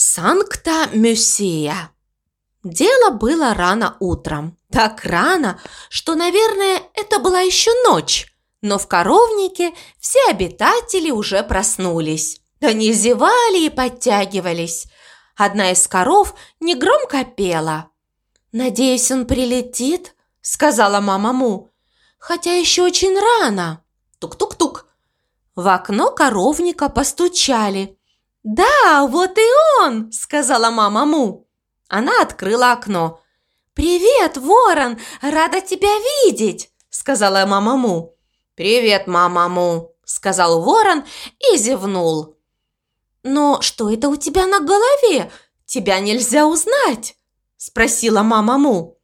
Санкта-Мюсия. Дело было рано утром. Так рано, что, наверное, это была еще ночь. Но в коровнике все обитатели уже проснулись. Они зевали и подтягивались. Одна из коров негромко пела. «Надеюсь, он прилетит», — сказала мама Му. «Хотя еще очень рано». Тук-тук-тук. В окно коровника постучали. «Да, вот и он!» – сказала мама Му. Она открыла окно. «Привет, ворон! Рада тебя видеть!» – сказала мама Му. «Привет, мама Му!» – сказал ворон и зевнул. «Но что это у тебя на голове? Тебя нельзя узнать!» – спросила мама Му.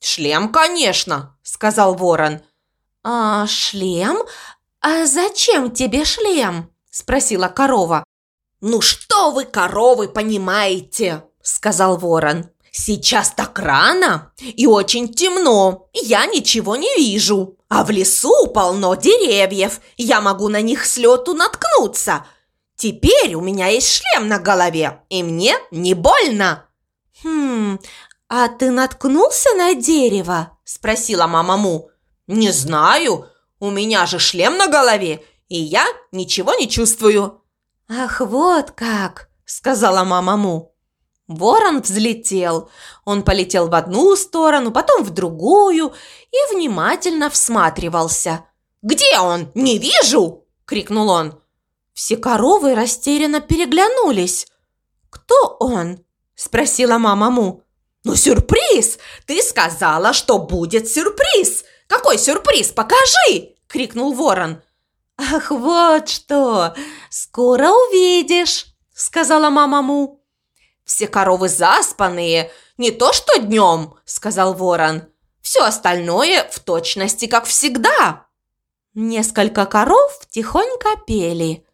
«Шлем, конечно!» – сказал ворон. «А шлем? А зачем тебе шлем?» – спросила корова. «Ну что вы, коровы, понимаете?» – сказал ворон. «Сейчас так рано и очень темно, я ничего не вижу. А в лесу полно деревьев, я могу на них с лету наткнуться. Теперь у меня есть шлем на голове, и мне не больно». «Хм, а ты наткнулся на дерево?» – спросила мама Му. «Не знаю, у меня же шлем на голове, и я ничего не чувствую». «Ах, вот как!» – сказала мама Му. Ворон взлетел. Он полетел в одну сторону, потом в другую и внимательно всматривался. «Где он? Не вижу!» – крикнул он. Все коровы растерянно переглянулись. «Кто он?» – спросила мама Му. «Ну, сюрприз! Ты сказала, что будет сюрприз! Какой сюрприз? Покажи!» – крикнул ворон. «Ах, вот что! Скоро увидишь!» – сказала мама Му. «Все коровы заспанные, не то что днем!» – сказал ворон. «Все остальное в точности, как всегда!» Несколько коров тихонько пели.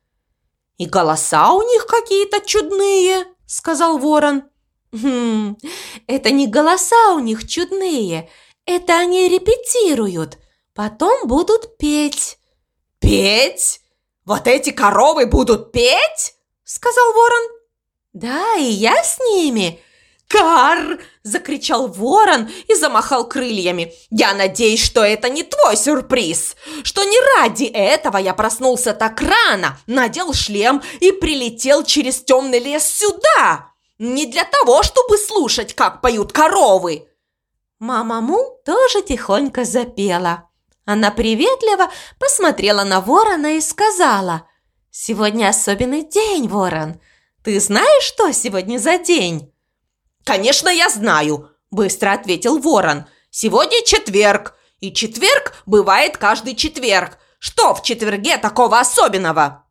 «И голоса у них какие-то чудные!» – сказал ворон. «Хм, это не голоса у них чудные, это они репетируют, потом будут петь». «Петь? Вот эти коровы будут петь?» – сказал ворон. «Да, и я с ними!» «Кар!» – закричал ворон и замахал крыльями. «Я надеюсь, что это не твой сюрприз, что не ради этого я проснулся так рано, надел шлем и прилетел через темный лес сюда, не для того, чтобы слушать, как поют коровы!» Мама Му тоже тихонько запела. Она приветливо посмотрела на ворона и сказала, «Сегодня особенный день, ворон. Ты знаешь, что сегодня за день?» «Конечно, я знаю», – быстро ответил ворон. «Сегодня четверг, и четверг бывает каждый четверг. Что в четверге такого особенного?»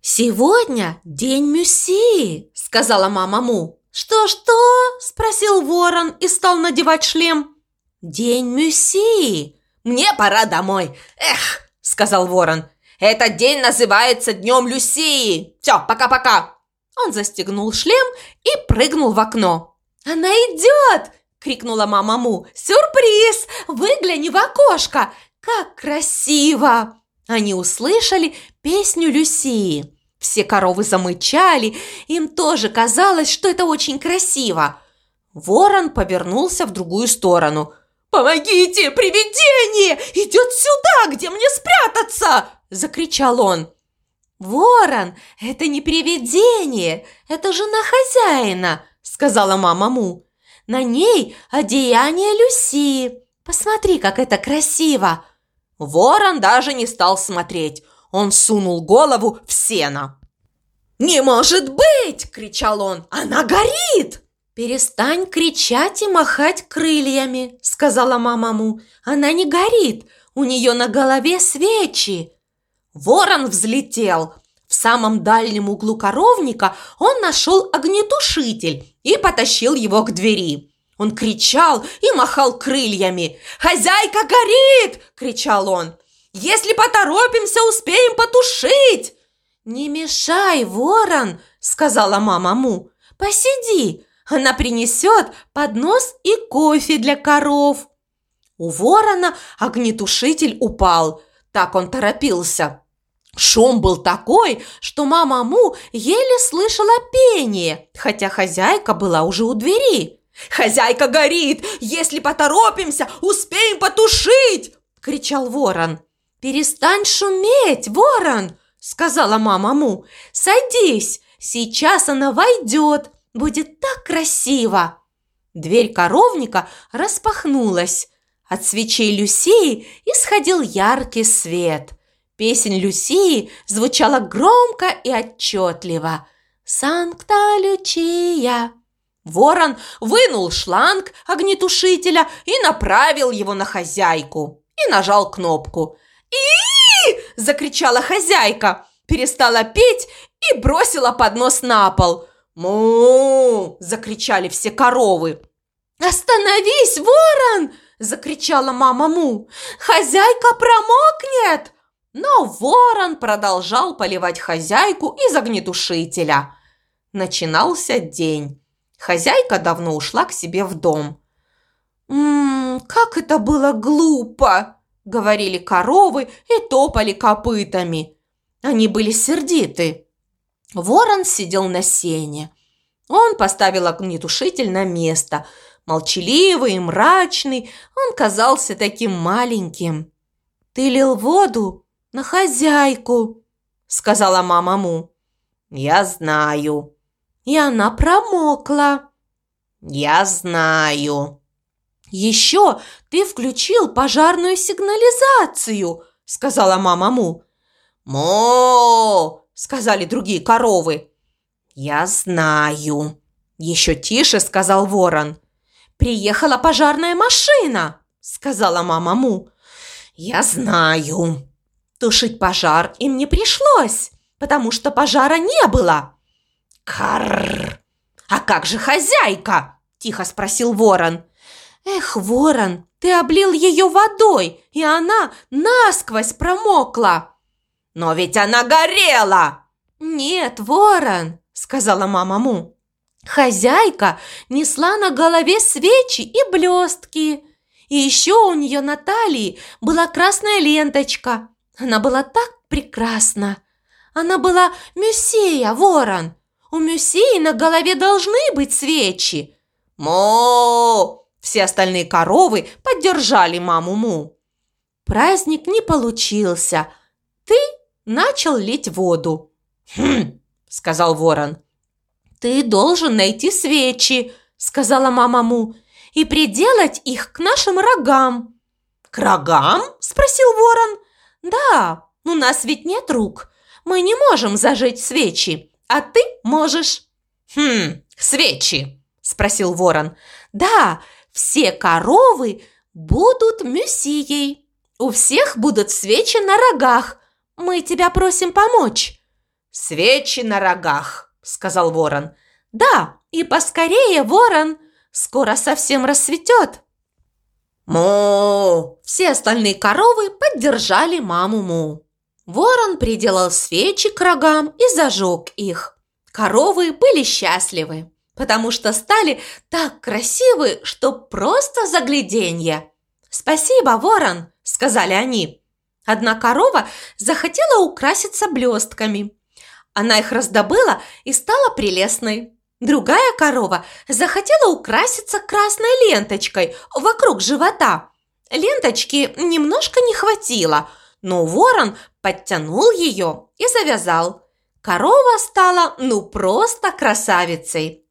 «Сегодня день Мюсси», – сказала мама Му. «Что-что?» – спросил ворон и стал надевать шлем. «День Мюсси», «Мне пора домой!» «Эх!» – сказал ворон. «Этот день называется Днем Люсии! Все, пока-пока!» Он застегнул шлем и прыгнул в окно. «Она идет!» – крикнула мама Му. «Сюрприз! Выгляни в окошко! Как красиво!» Они услышали песню Люсии. Все коровы замычали, им тоже казалось, что это очень красиво. Ворон повернулся в другую сторону – «Помогите! Привидение! Идет сюда, где мне спрятаться!» – закричал он. «Ворон, это не привидение, это жена хозяина», – сказала мама Му. «На ней одеяние Люси. Посмотри, как это красиво!» Ворон даже не стал смотреть. Он сунул голову в сено. «Не может быть!» – кричал он. «Она горит!» «Перестань кричать и махать крыльями», – сказала мама Му. «Она не горит, у нее на голове свечи». Ворон взлетел. В самом дальнем углу коровника он нашел огнетушитель и потащил его к двери. Он кричал и махал крыльями. «Хозяйка горит!» – кричал он. «Если поторопимся, успеем потушить!» «Не мешай, ворон!» – сказала мама Му. «Посиди, она принесет поднос и кофе для коров. У ворона огнетушитель упал. Так он торопился. Шум был такой, что мама Му еле слышала пение, хотя хозяйка была уже у двери. «Хозяйка горит! Если поторопимся, успеем потушить!» – кричал ворон. «Перестань шуметь, ворон!» – сказала мама Му. «Садись, сейчас она войдет, будет так красиво!» Дверь коровника распахнулась. От свечей Люсии исходил яркий свет. Песнь Люсии звучала громко и отчетливо. «Санкта Лючия!» Ворон вынул шланг огнетушителя и направил его на хозяйку. И нажал кнопку. и закричала хозяйка, перестала петь и бросила поднос на пол. «Му!» – закричали все коровы. «Остановись, ворон!» – закричала мама Му. «Хозяйка промокнет!» Но ворон продолжал поливать хозяйку из огнетушителя. Начинался день. Хозяйка давно ушла к себе в дом. «Ммм, как это было глупо!» – говорили коровы и топали копытами. Они были сердиты. Ворон сидел на сене. Он поставил огнетушитель на место. Молчаливый и мрачный, он казался таким маленьким. «Ты лил воду на хозяйку», – сказала мама Му. «Я знаю», и она промокла. Я знаю. Еще ты включил пожарную сигнализацию, сказала мама Му. Мо! Сказали другие коровы. Я знаю. Еще тише сказал ворон. Приехала пожарная машина, сказала мама Му. Я знаю. Тушить пожар им не пришлось, потому что пожара не было. «Карр! А как же хозяйка?» – тихо спросил ворон. «Эх, ворон, ты облил ее водой, и она насквозь промокла!» «Но ведь она горела!» «Нет, ворон!» – сказала мама Му. «Хозяйка несла на голове свечи и блестки. И еще у нее на талии была красная ленточка. Она была так прекрасна. Она была Мюсея, ворон. У Мюсеи на голове должны быть свечи. Мо! Все остальные коровы поддержали маму Му. Праздник не получился. Ты начал лить воду. Хм, сказал ворон. Ты должен найти свечи, сказала мама Му, и приделать их к нашим рогам. К рогам? спросил ворон. Да, у нас ведь нет рук. Мы не можем зажечь свечи а ты можешь». «Хм, свечи?» – спросил ворон. «Да, все коровы будут мюсией. У всех будут свечи на рогах. Мы тебя просим помочь». «Свечи на рогах», – сказал ворон. «Да, и поскорее, ворон. Скоро совсем рассветет». Му! Все остальные коровы поддержали маму Му. Ворон приделал свечи к рогам и зажег их. Коровы были счастливы, потому что стали так красивы, что просто загляденье. «Спасибо, ворон!» – сказали они. Одна корова захотела украситься блестками. Она их раздобыла и стала прелестной. Другая корова захотела украситься красной ленточкой вокруг живота. Ленточки немножко не хватило – но ворон подтянул ее и завязал. Корова стала ну просто красавицей.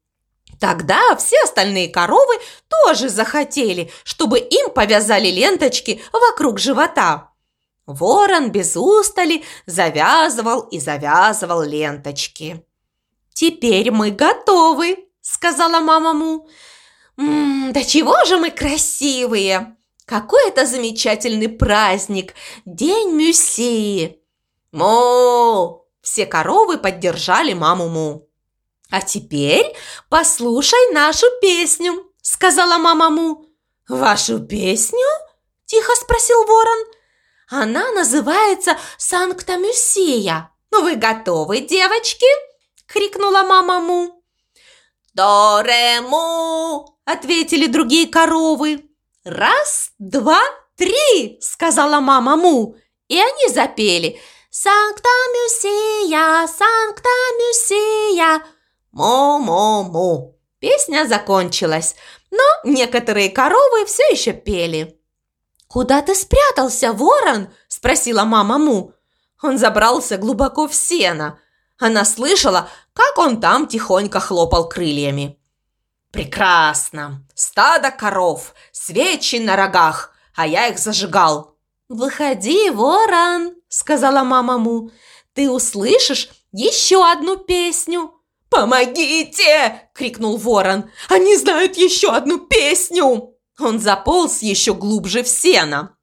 Тогда все остальные коровы тоже захотели, чтобы им повязали ленточки вокруг живота. Ворон без устали завязывал и завязывал ленточки. «Теперь мы готовы», – сказала мама Му. «М -м, «Да чего же мы красивые!» Какой это замечательный праздник! День Мюсеи! Мо! Все коровы поддержали маму Му. А теперь послушай нашу песню, сказала мама Му. Вашу песню? Тихо спросил ворон. Она называется «Санкта Мюсея». Вы готовы, девочки? крикнула мама Му. «До-ре-му!» – ответили другие коровы. «Раз, два, три!» – сказала мама Му. И они запели Санкта-Мюсия, Санкта-Мюсия. Му-му-му. Песня закончилась, но некоторые коровы все еще пели. «Куда ты спрятался, ворон?» – спросила мама Му. Он забрался глубоко в сено. Она слышала, как он там тихонько хлопал крыльями. «Прекрасно! Стадо коров, свечи на рогах, а я их зажигал!» «Выходи, ворон!» – сказала мама Му. «Ты услышишь еще одну песню!» «Помогите!» – крикнул ворон. «Они знают еще одну песню!» Он заполз еще глубже в сено.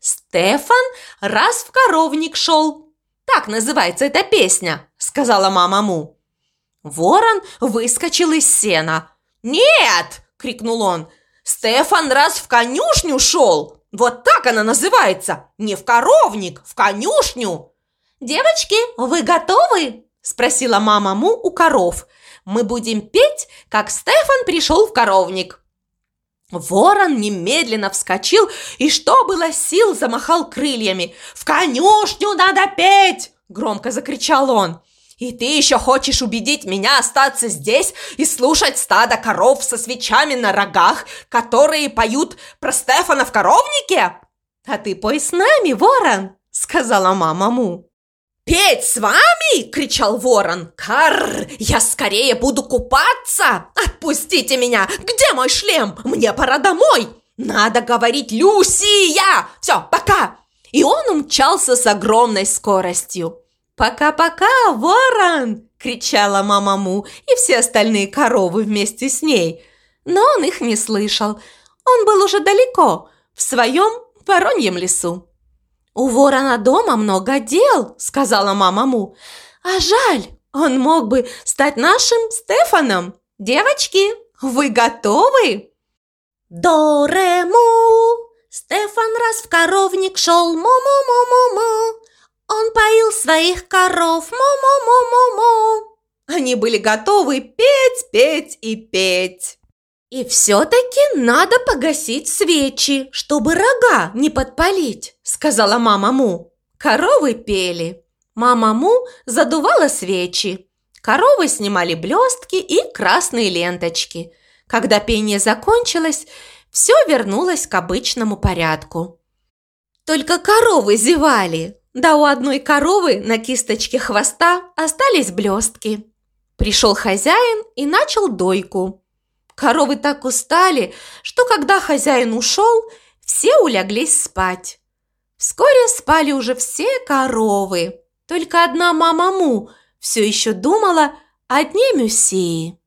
Стефан раз в коровник шел. Так называется эта песня, сказала мама Му. Ворон выскочил из сена. «Нет!» – крикнул он. «Стефан раз в конюшню шел! Вот так она называется! Не в коровник, в конюшню!» «Девочки, вы готовы?» – спросила мама Му у коров. «Мы будем петь, как Стефан пришел в коровник». Ворон немедленно вскочил и, что было сил, замахал крыльями. «В конюшню надо петь!» – громко закричал он. «И ты еще хочешь убедить меня остаться здесь и слушать стадо коров со свечами на рогах, которые поют про Стефана в коровнике?» «А ты пой с нами, ворон!» – сказала мама Му. «Петь с вами?» – кричал ворон. «Карр! Я скорее буду купаться! Отпустите меня! Где мой шлем? Мне пора домой! Надо говорить Люсия! Все, пока!» И он умчался с огромной скоростью. «Пока-пока, ворон!» – кричала мама Му и все остальные коровы вместе с ней. Но он их не слышал. Он был уже далеко, в своем вороньем лесу. «У ворона дома много дел», – сказала мама Му. «А жаль, он мог бы стать нашим Стефаном. Девочки, вы готовы?» До-ре-му! Стефан раз в коровник шел, му-му-му-му-му. Он поил своих коров, му-му-му-му-му. Они были готовы петь, петь и петь. «И все-таки надо погасить свечи, чтобы рога не подпалить», – сказала мама Му. Коровы пели. Мама Му задувала свечи. Коровы снимали блестки и красные ленточки. Когда пение закончилось, все вернулось к обычному порядку. Только коровы зевали, да у одной коровы на кисточке хвоста остались блестки. Пришел хозяин и начал дойку. Коровы так устали, что когда хозяин ушел, все улеглись спать. Вскоре спали уже все коровы. Только одна мама Му все еще думала о дне Мюсеи.